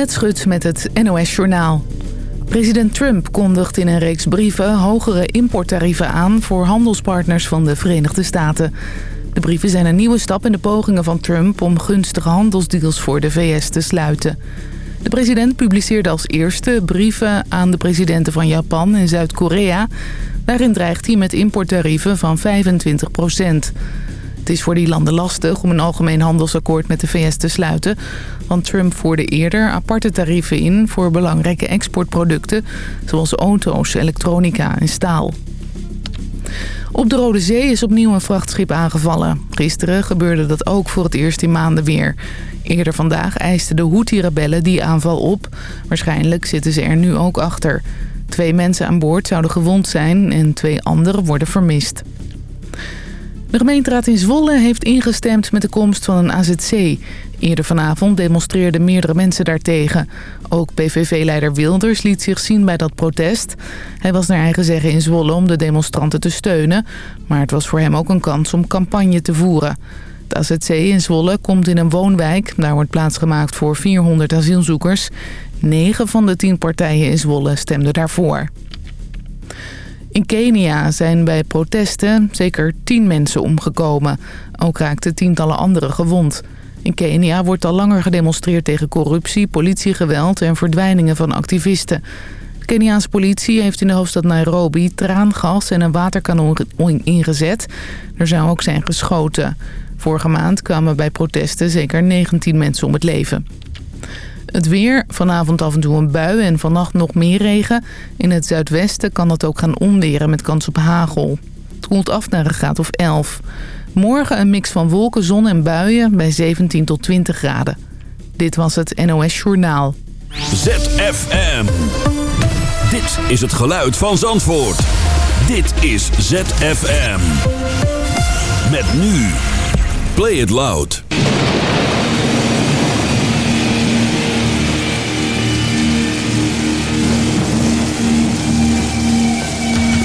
Het Schut met het NOS Journaal. President Trump kondigt in een reeks brieven hogere importtarieven aan... voor handelspartners van de Verenigde Staten. De brieven zijn een nieuwe stap in de pogingen van Trump... om gunstige handelsdeals voor de VS te sluiten. De president publiceerde als eerste brieven aan de presidenten van Japan en Zuid-Korea... Daarin dreigt hij met importtarieven van 25 procent. Het is voor die landen lastig om een algemeen handelsakkoord met de VS te sluiten... want Trump voerde eerder aparte tarieven in voor belangrijke exportproducten... zoals auto's, elektronica en staal. Op de Rode Zee is opnieuw een vrachtschip aangevallen. Gisteren gebeurde dat ook voor het eerst in maanden weer. Eerder vandaag eisten de Houthi-rebellen die aanval op. Waarschijnlijk zitten ze er nu ook achter. Twee mensen aan boord zouden gewond zijn en twee anderen worden vermist. De gemeenteraad in Zwolle heeft ingestemd met de komst van een AZC. Eerder vanavond demonstreerden meerdere mensen daartegen. Ook PVV-leider Wilders liet zich zien bij dat protest. Hij was naar eigen zeggen in Zwolle om de demonstranten te steunen. Maar het was voor hem ook een kans om campagne te voeren. Het AZC in Zwolle komt in een woonwijk. Daar wordt plaats gemaakt voor 400 asielzoekers. Negen van de tien partijen in Zwolle stemden daarvoor. In Kenia zijn bij protesten zeker tien mensen omgekomen. Ook raakten tientallen anderen gewond. In Kenia wordt al langer gedemonstreerd tegen corruptie, politiegeweld en verdwijningen van activisten. De Keniaanse politie heeft in de hoofdstad Nairobi traangas en een waterkanon ingezet. Er zou ook zijn geschoten. Vorige maand kwamen bij protesten zeker 19 mensen om het leven. Het weer, vanavond af en toe een bui en vannacht nog meer regen. In het zuidwesten kan dat ook gaan onweren met kans op hagel. Het koelt af naar een graad of 11. Morgen een mix van wolken, zon en buien bij 17 tot 20 graden. Dit was het NOS Journaal. ZFM. Dit is het geluid van Zandvoort. Dit is ZFM. Met nu. Play it loud.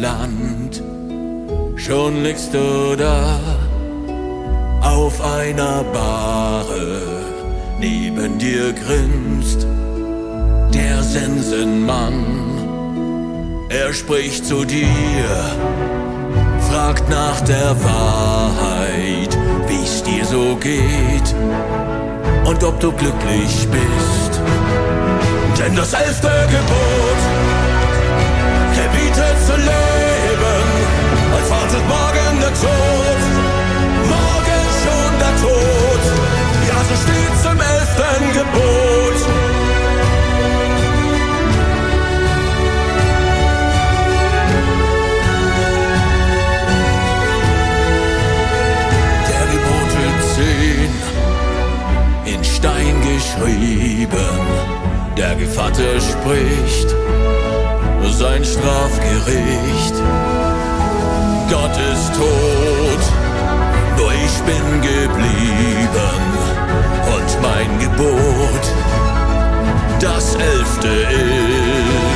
Land. Schon liegst du da auf einer Bahre. Neben dir grinst der Sensenmann. Er spricht zu dir, fragt nach der Wahrheit, wie's dir so geht und ob du glücklich bist. Denn das elfte Gebot gebietet zu leben, der Tod, morgen schon der Tod, ja so steht's im elften Gebot. Der Gebote zehn in Stein geschrieben, der Gevatter spricht, sein Strafgericht. Gott ist tot, nur ich bin geblieben und mein Gebot das elfte ist.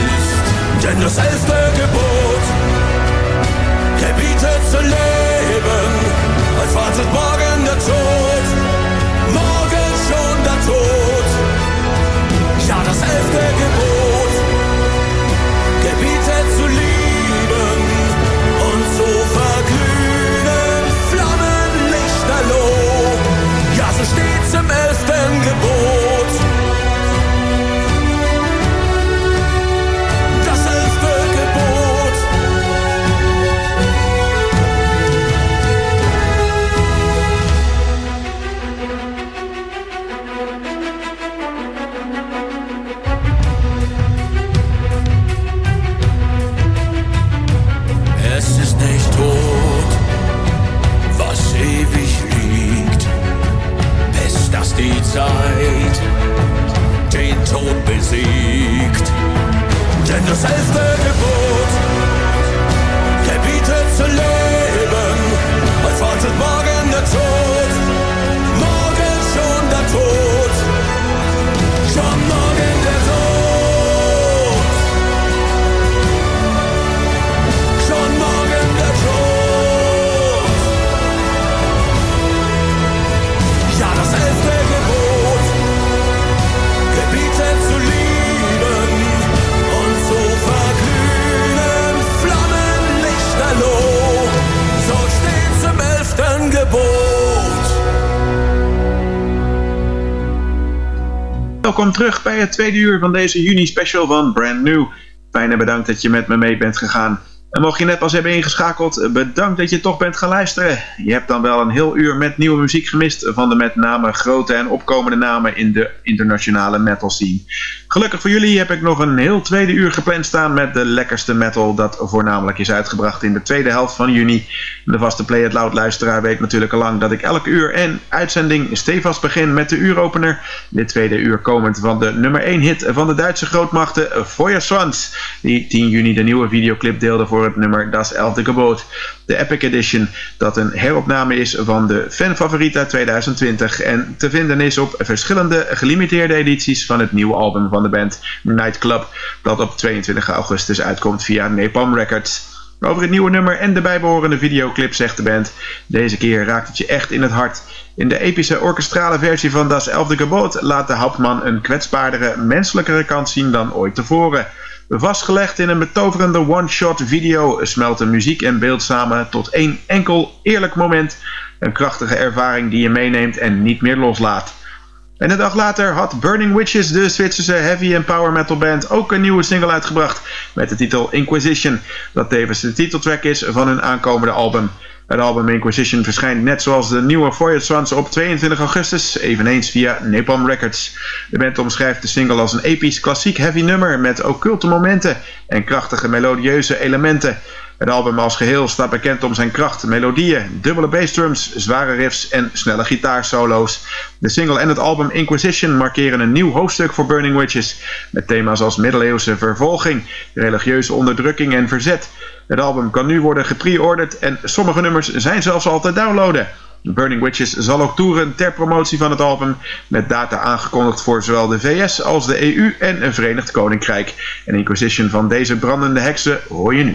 Terug bij het tweede uur van deze juni special van Brand New. Fijn en bedankt dat je met me mee bent gegaan. En mocht je net pas hebben ingeschakeld, bedankt dat je toch bent gaan luisteren. Je hebt dan wel een heel uur met nieuwe muziek gemist van de met name grote en opkomende namen in de internationale metal scene. Gelukkig voor jullie heb ik nog een heel tweede uur gepland staan met de lekkerste metal dat voornamelijk is uitgebracht in de tweede helft van juni. De vaste Play It Loud luisteraar weet natuurlijk al lang dat ik elk uur en uitzending stevast begin met de uuropener. Dit tweede uur komend van de nummer 1 hit van de Duitse grootmachten Feuerswanz, die 10 juni de nieuwe videoclip deelde voor het nummer Das Elfde Gebot, de Epic Edition, dat een heropname is van de fanfavoriet uit 2020 en te vinden is op verschillende gelimiteerde edities van het nieuwe album van de band Nightclub, dat op 22 augustus uitkomt via Napalm Records. Over het nieuwe nummer en de bijbehorende videoclip zegt de band, deze keer raakt het je echt in het hart. In de epische orkestrale versie van Das Elfde Gebot laat de Hauptman een kwetsbaardere, menselijkere kant zien dan ooit tevoren. Vastgelegd in een betoverende one-shot video smelten muziek en beeld samen tot één enkel eerlijk moment. Een krachtige ervaring die je meeneemt en niet meer loslaat. En een dag later had Burning Witches, de Zwitserse heavy en power metal band, ook een nieuwe single uitgebracht met de titel Inquisition, dat tevens de titeltrack is van hun aankomende album. Het album Inquisition verschijnt net zoals de nieuwe Voyage Swans op 22 augustus, eveneens via Napalm Records. De band omschrijft de single als een episch klassiek heavy nummer met occulte momenten en krachtige melodieuze elementen. Het album als geheel staat bekend om zijn kracht, melodieën, dubbele bassdrums, zware riffs en snelle gitaarsolo's. De single en het album Inquisition markeren een nieuw hoofdstuk voor Burning Witches, met thema's als middeleeuwse vervolging, religieuze onderdrukking en verzet. Het album kan nu worden gepreorderd en sommige nummers zijn zelfs al te downloaden. Burning Witches zal ook toeren ter promotie van het album, met data aangekondigd voor zowel de VS als de EU en een Verenigd Koninkrijk. En Inquisition van deze brandende heksen hoor je nu.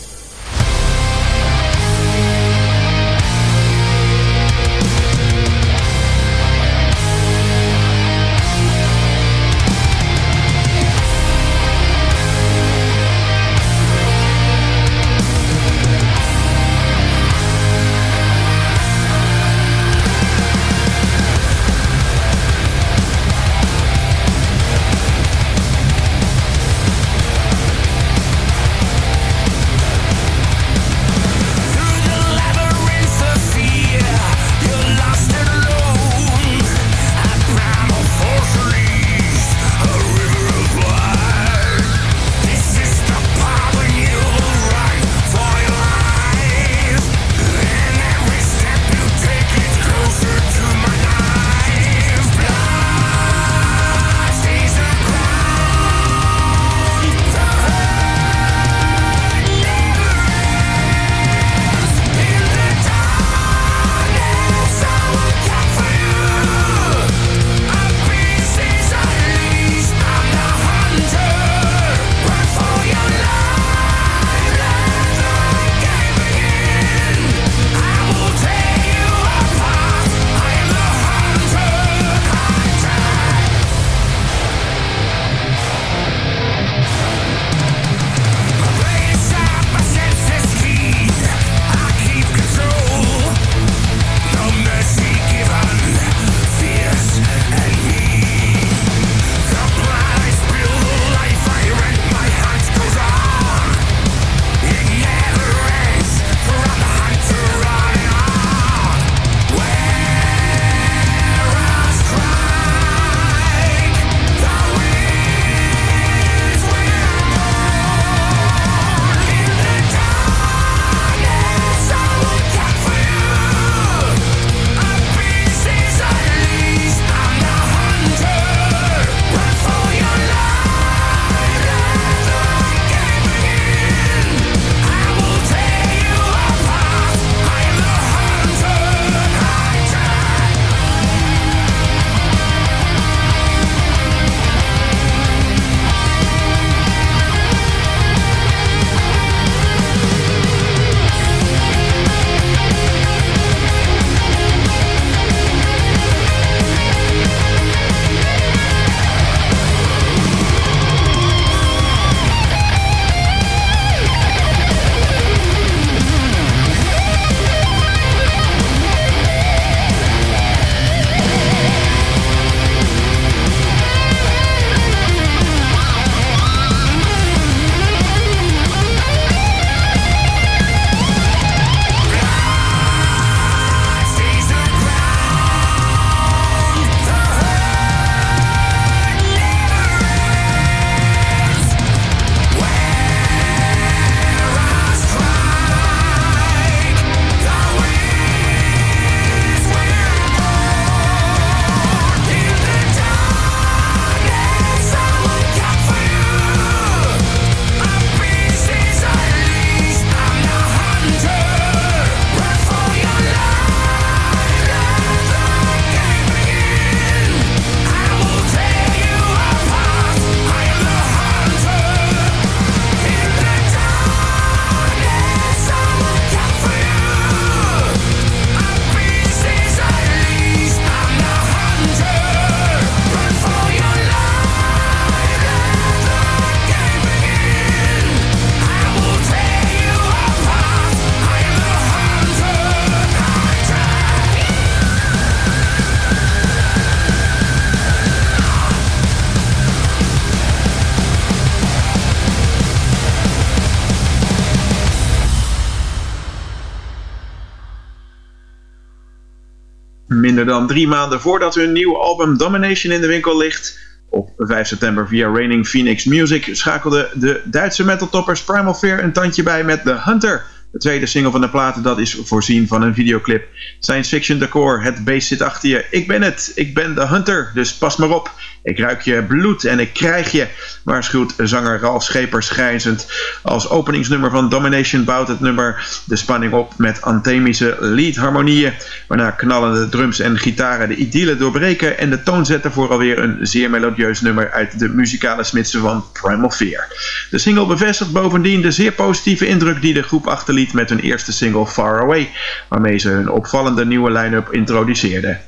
Drie maanden voordat hun nieuwe album Domination in de winkel ligt, op 5 september via Raining Phoenix Music schakelde de Duitse metaltoppers Primal Fear een tandje bij met The Hunter, De tweede single van de platen dat is voorzien van een videoclip. Science fiction decor, het beest zit achter je. Ik ben het, ik ben de hunter, dus pas maar op. Ik ruik je bloed en ik krijg je, waarschuwt zanger Ralf Schepers grijzend. Als openingsnummer van Domination bouwt het nummer de spanning op met anthemische leadharmonieën, waarna knallende drums en gitaren de idylle doorbreken en de toon zetten voor alweer een zeer melodieus nummer uit de muzikale smidsen van Primal Fear. De single bevestigt bovendien de zeer positieve indruk die de groep achterliet met hun eerste single Far Away, waarmee ze hun opvallende nieuwe line-up introduceerden.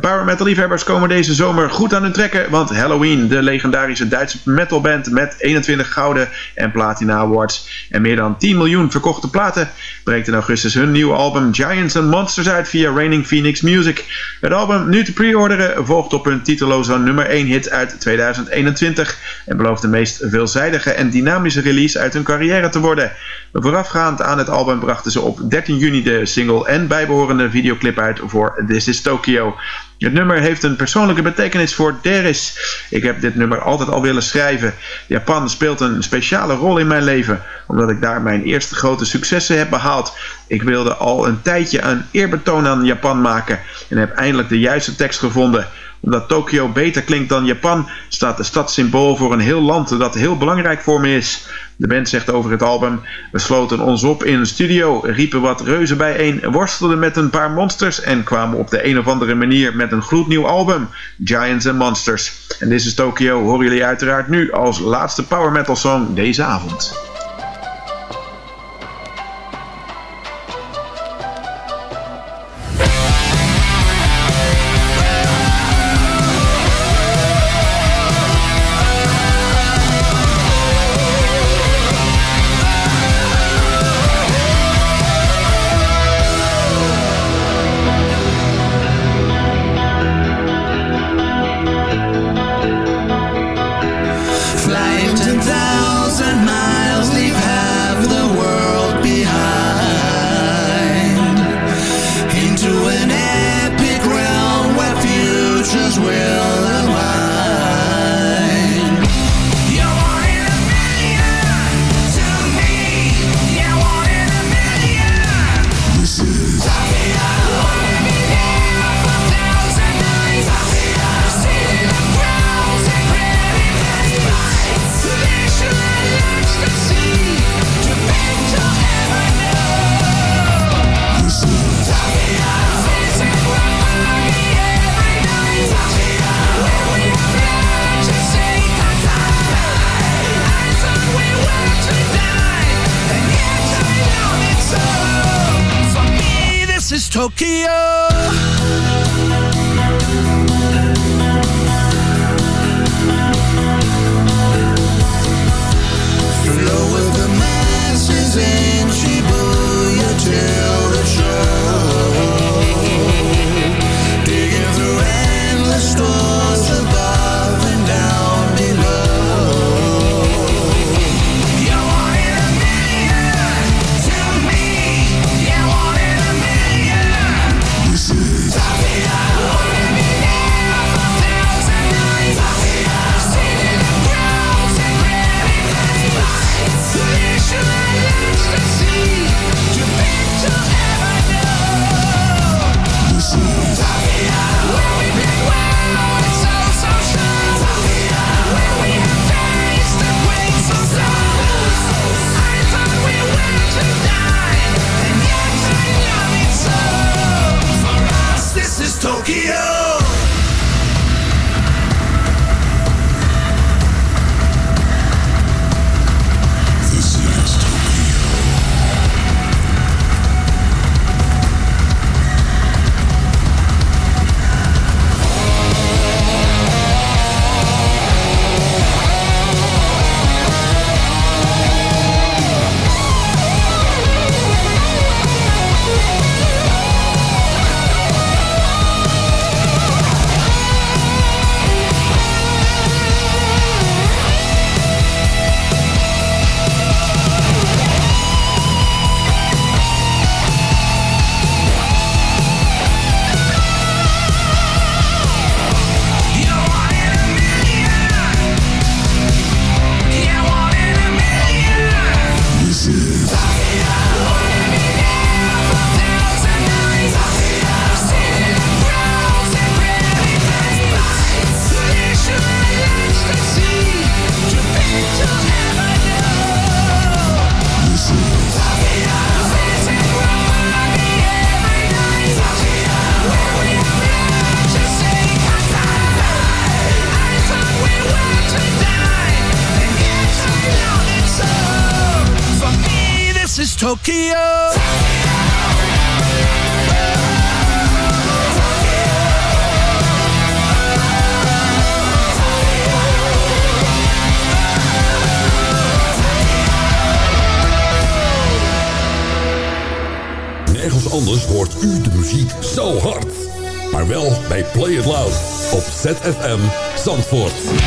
Power metal liefhebbers komen deze zomer goed aan hun trekken, want Halloween, de legendarische Duitse metalband met 21 gouden en platina awards en meer dan 10 miljoen verkochte platen, brengt in augustus hun nieuwe album Giants and Monsters uit via Raining Phoenix Music. Het album nu te pre-orderen volgt op hun titeloze nummer 1 hit uit 2021 en belooft de meest veelzijdige en dynamische release uit hun carrière te worden. Voorafgaand aan het album brachten ze op 13 juni de single en bijbehorende videoclip uit voor This is Tokyo. Het nummer heeft een persoonlijke betekenis voor Deris. Ik heb dit nummer altijd al willen schrijven. Japan speelt een speciale rol in mijn leven, omdat ik daar mijn eerste grote successen heb behaald. Ik wilde al een tijdje een eerbetoon aan Japan maken en heb eindelijk de juiste tekst gevonden omdat Tokio beter klinkt dan Japan, staat de stad symbool voor een heel land dat heel belangrijk voor me is. De band zegt over het album: We sloten ons op in een studio, riepen wat reuzen bijeen, worstelden met een paar monsters en kwamen op de een of andere manier met een gloednieuw album: Giants and Monsters. En This is Tokyo horen jullie uiteraard nu als laatste power metal song deze avond. Tokyo. ZFM Zandvoort.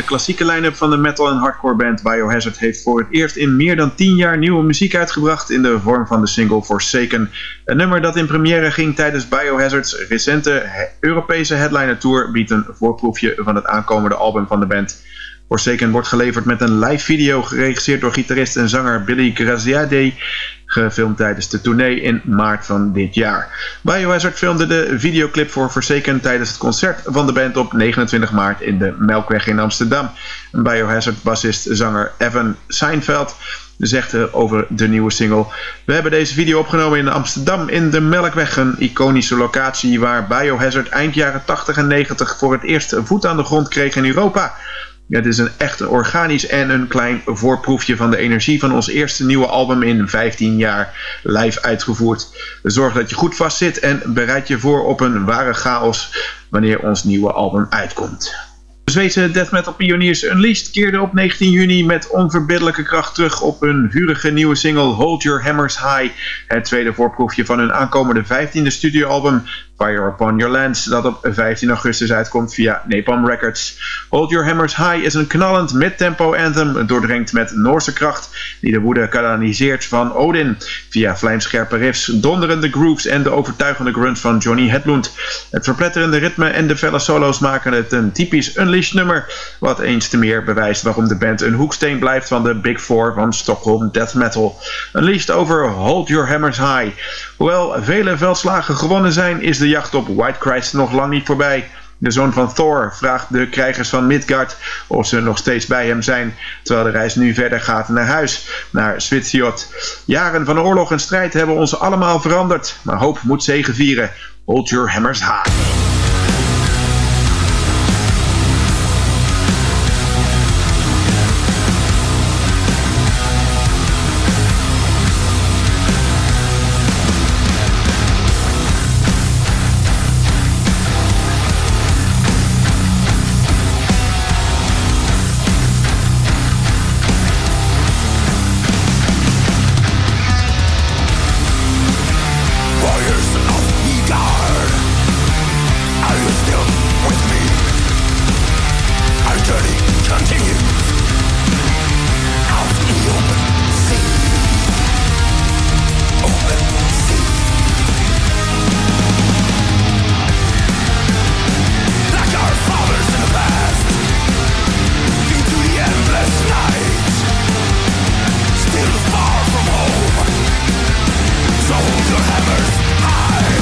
De klassieke line-up van de metal en hardcore band Biohazard heeft voor het eerst in meer dan 10 jaar nieuwe muziek uitgebracht in de vorm van de single Forsaken. Een nummer dat in première ging tijdens Biohazard's recente Europese headliner tour biedt een voorproefje van het aankomende album van de band. Forsaken wordt geleverd met een live video geregisseerd door gitarist en zanger Billy Graziade, gefilmd tijdens de tournee in maart van dit jaar. Biohazard filmde de videoclip voor Forsaken tijdens het concert van de band op 29 maart in de Melkweg in Amsterdam. Biohazard bassist zanger Evan Seinfeld zegt over de nieuwe single. We hebben deze video opgenomen in Amsterdam in de Melkweg, een iconische locatie waar Biohazard eind jaren 80 en 90 voor het eerst voet aan de grond kreeg in Europa. Het is een echt organisch en een klein voorproefje van de energie van ons eerste nieuwe album in 15 jaar live uitgevoerd. Zorg dat je goed vastzit en bereid je voor op een ware chaos wanneer ons nieuwe album uitkomt. Zweedse death metal pioniers Unleashed keerden op 19 juni met onverbiddelijke kracht terug op hun vurige nieuwe single Hold Your Hammers High. Het tweede voorproefje van hun aankomende 15e studioalbum Fire Upon Your Lands, dat op 15 augustus uitkomt via Napalm Records. Hold Your Hammers High is een knallend mid-tempo anthem, doordrenkt met Noorse kracht, die de woede kanaliseert van Odin. Via vlijmscherpe riffs, donderende grooves en de overtuigende grunt van Johnny Hedlund. Het verpletterende ritme en de felle solo's maken het een typisch Unleashed nummer, wat eens te meer bewijst waarom de band een hoeksteen blijft van de Big Four van Stockholm Death Metal. Unleashed over Hold Your Hammers High. Hoewel vele veldslagen gewonnen zijn, is de jacht op White Christ nog lang niet voorbij. De zoon van Thor vraagt de krijgers van Midgard of ze nog steeds bij hem zijn, terwijl de reis nu verder gaat naar huis, naar Svithiot. Jaren van oorlog en strijd hebben ons allemaal veranderd, maar hoop moet zegevieren. Hold your hammers high. lovers. I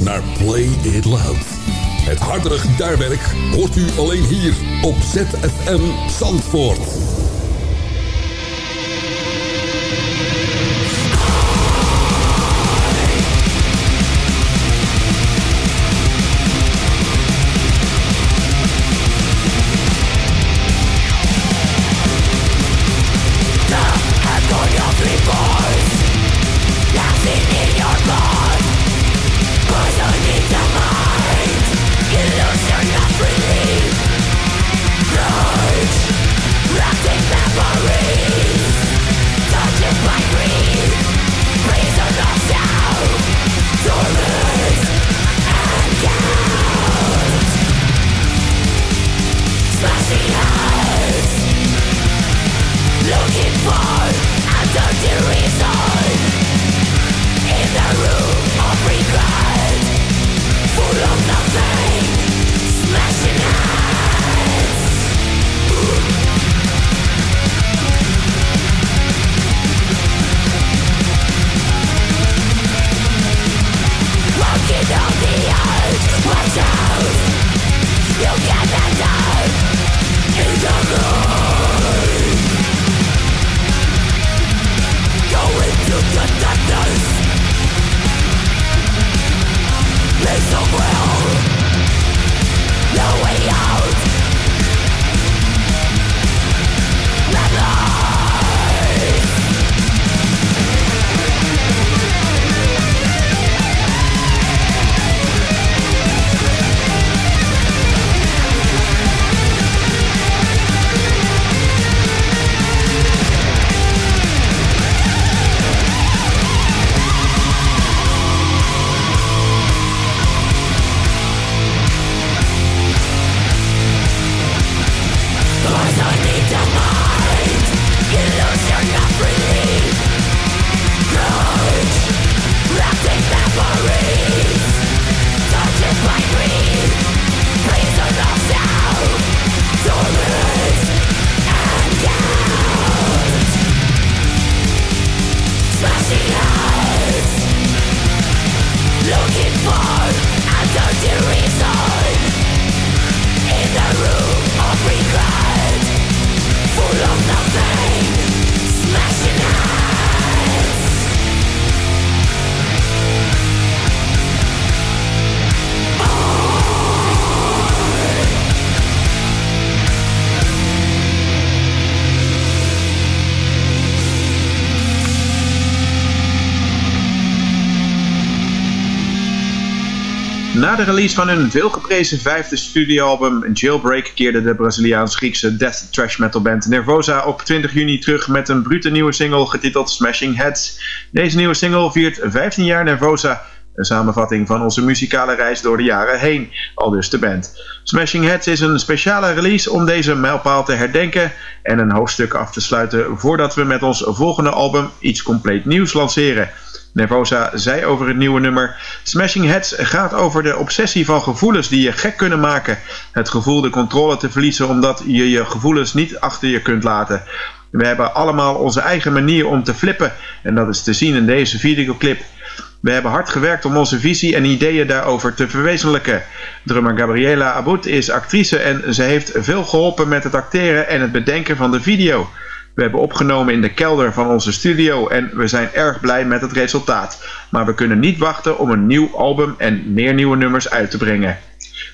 naar Play It Loud. Het hardere gitaarwerk hoort u alleen hier op ZFM Zandvoort. Na de release van hun veelgeprezen vijfde studioalbum Jailbreak keerde de Braziliaans-Griekse death trash metal band Nervosa op 20 juni terug met een brute nieuwe single getiteld Smashing Heads. Deze nieuwe single viert 15 jaar Nervosa, een samenvatting van onze muzikale reis door de jaren heen, al dus de band. Smashing Heads is een speciale release om deze mijlpaal te herdenken en een hoofdstuk af te sluiten voordat we met ons volgende album iets compleet nieuws lanceren. Nervosa zei over het nieuwe nummer: Smashing Heads gaat over de obsessie van gevoelens die je gek kunnen maken. Het gevoel de controle te verliezen omdat je je gevoelens niet achter je kunt laten. We hebben allemaal onze eigen manier om te flippen en dat is te zien in deze videoclip. We hebben hard gewerkt om onze visie en ideeën daarover te verwezenlijken. Drummer Gabriela Abut is actrice en ze heeft veel geholpen met het acteren en het bedenken van de video. We hebben opgenomen in de kelder van onze studio en we zijn erg blij met het resultaat. Maar we kunnen niet wachten om een nieuw album en meer nieuwe nummers uit te brengen.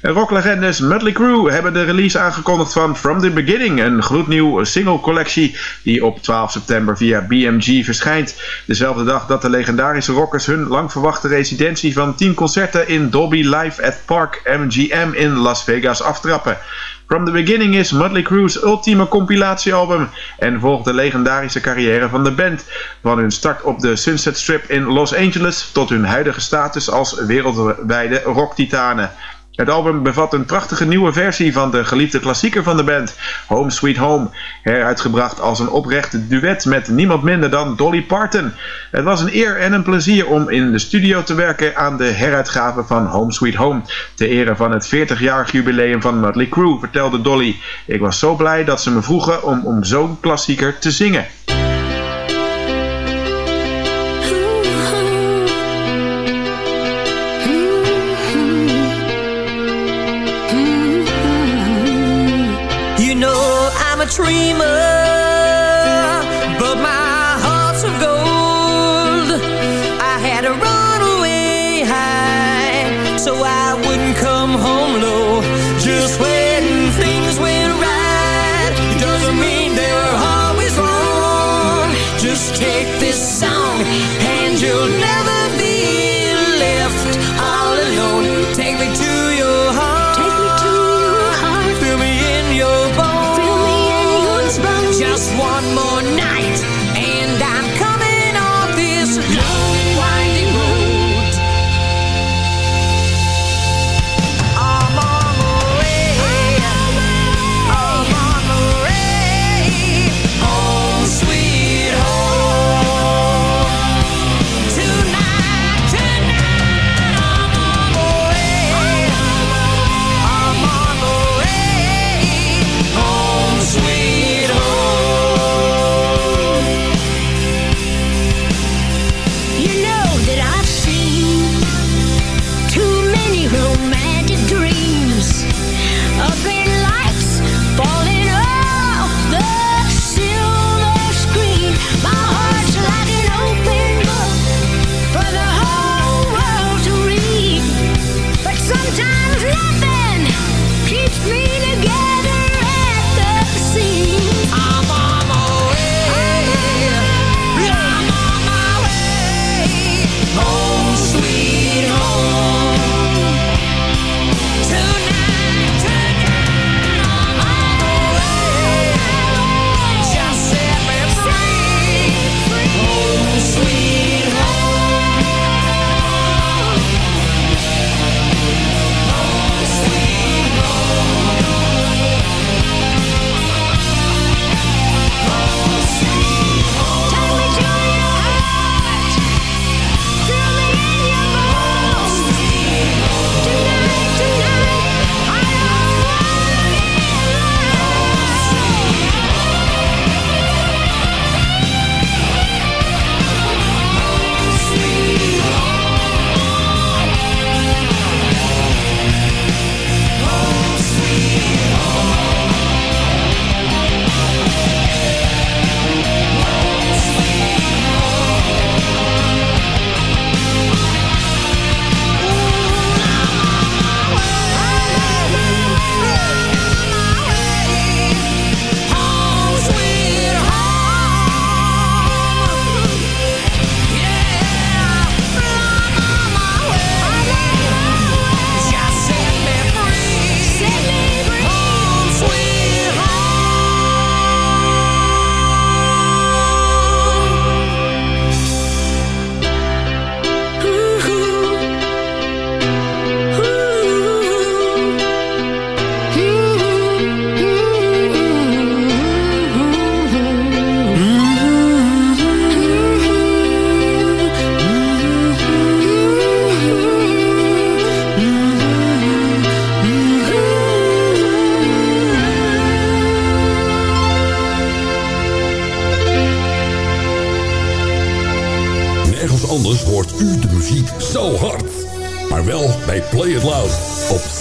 Rocklegendes Mötley Crüe hebben de release aangekondigd van From the Beginning, een gloednieuw single collectie die op 12 september via BMG verschijnt. Dezelfde dag dat de legendarische rockers hun lang verwachte residentie van 10 concerten in Dolby Live at Park MGM in Las Vegas aftrappen. From the Beginning is Mötley Crüe's ultieme compilatiealbum en volgt de legendarische carrière van de band. Van hun start op de Sunset Strip in Los Angeles tot hun huidige status als wereldwijde rocktitanen. Het album bevat een prachtige nieuwe versie van de geliefde klassieker van de band, Home Sweet Home, heruitgebracht als een oprecht duet met niemand minder dan Dolly Parton. Het was een eer en een plezier om in de studio te werken aan de heruitgave van Home Sweet Home, ter ere van het 40-jarig jubileum van Mötley Crüe, vertelde Dolly. Ik was zo blij dat ze me vroegen om, om zo'n klassieker te zingen.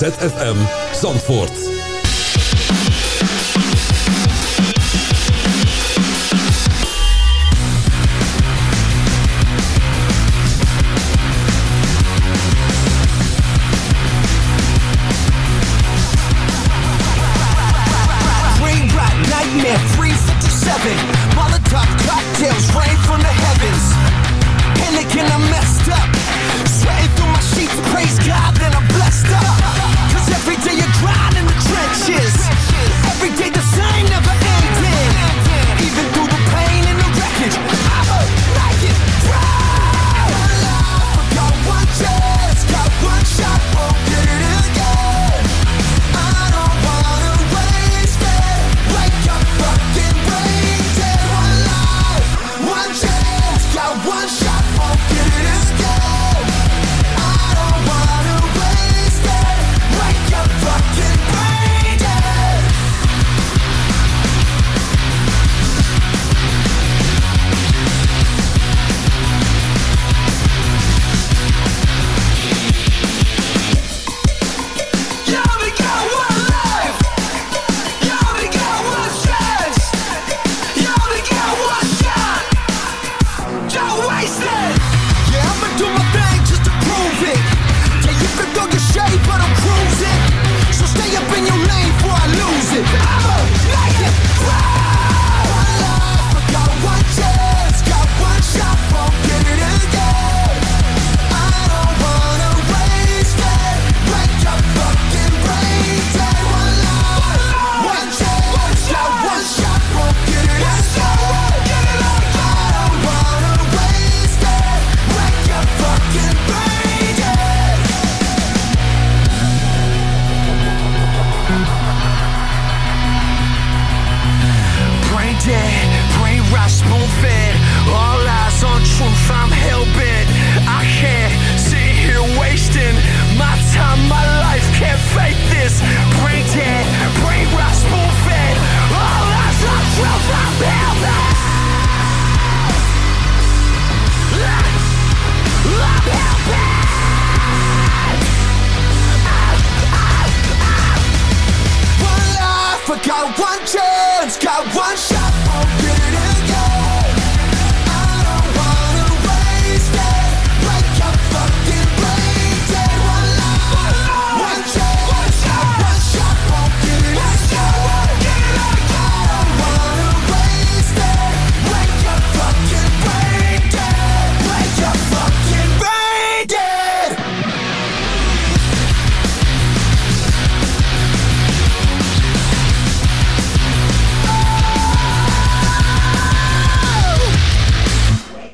ZFM Zandvoort.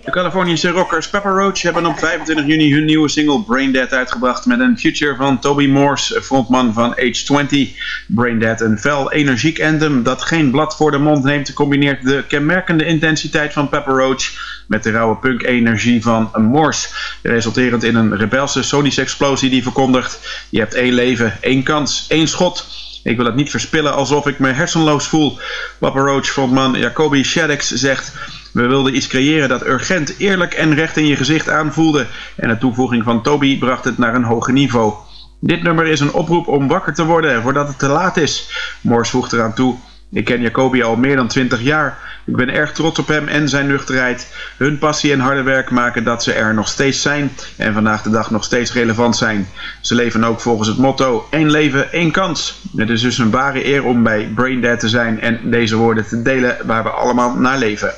De Californische rockers Pepper Roach hebben op 25 juni hun nieuwe single Brain Dead uitgebracht met een feature van Toby Morse, frontman van Age 20. Brain Dead, een fel energiek anthem dat geen blad voor de mond neemt, combineert de kenmerkende intensiteit van Pepper Roach met de rauwe punk-energie van Morse, resulterend in een rebelse sonische explosie die verkondigt je hebt één leven, één kans, één schot. Ik wil het niet verspillen alsof ik me hersenloos voel. Papa Roach frontman Jacoby Shaddix zegt... We wilden iets creëren dat urgent, eerlijk en recht in je gezicht aanvoelde. En de toevoeging van Toby bracht het naar een hoger niveau. Dit nummer is een oproep om wakker te worden voordat het te laat is. Morse voegt eraan toe... Ik ken Jacoby al meer dan 20 jaar. Ik ben erg trots op hem en zijn nuchterheid. Hun passie en harde werk maken dat ze er nog steeds zijn en vandaag de dag nog steeds relevant zijn. Ze leven ook volgens het motto één leven, één kans. Het is dus een ware eer om bij Braindead te zijn en deze woorden te delen waar we allemaal naar leven.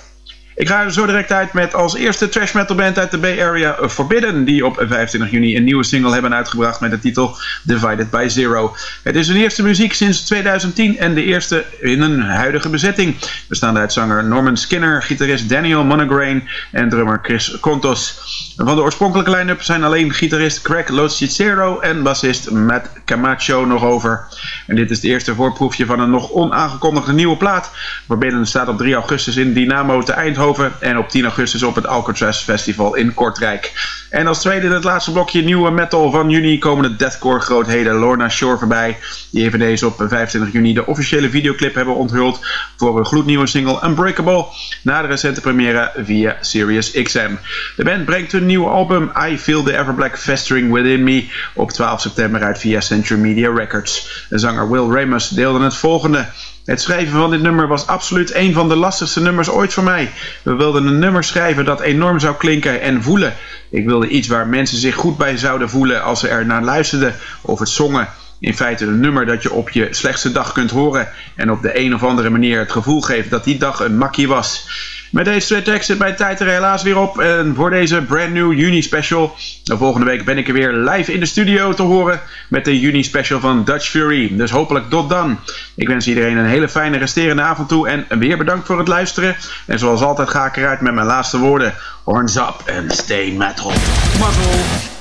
Ik ga er zo direct uit met als eerste trash metal band uit de Bay Area Forbidden, die op 25 juni een nieuwe single hebben uitgebracht met de titel Divided by Zero. Het is hun eerste muziek sinds 2010 en de eerste in een huidige bezetting, bestaande uit zanger Norman Skinner, gitarist Daniel Monograin en drummer Chris Contos. Van de oorspronkelijke line-up zijn alleen gitarist Craig Locicero en bassist Matt Camacho nog over. En dit is het eerste voorproefje van een nog onaangekondigde nieuwe plaat. Forbidden staat op 3 augustus in Dynamo te Eindhoven en op 10 augustus op het Alcatraz Festival in Kortrijk. En als tweede in het laatste blokje nieuwe metal van juni komen de deathcore grootheden Lorna Shore voorbij. Die eveneens op 25 juni de officiële videoclip hebben onthuld voor een gloednieuwe single Unbreakable. Na de recente première via Sirius XM. De band brengt hun nieuwe album I Feel the Everblack Festering Within Me op 12 september uit via Century Media Records. De zanger Will Ramos deelde het volgende. Het schrijven van dit nummer was absoluut een van de lastigste nummers ooit voor mij. We wilden een nummer schrijven dat enorm zou klinken en voelen. Ik wilde iets waar mensen zich goed bij zouden voelen als ze er naar luisterden of het zongen. In feite een nummer dat je op je slechtste dag kunt horen en op de een of andere manier het gevoel geeft dat die dag een makkie was. Met deze tracks zit mijn tijd er helaas weer op. En voor deze brand new juni special. De volgende week ben ik er weer live in de studio te horen. Met de juni special van Dutch Fury. Dus hopelijk tot dan. Ik wens iedereen een hele fijne resterende avond toe. En weer bedankt voor het luisteren. En zoals altijd ga ik eruit met mijn laatste woorden. Horns up and stay metal. Mazzel.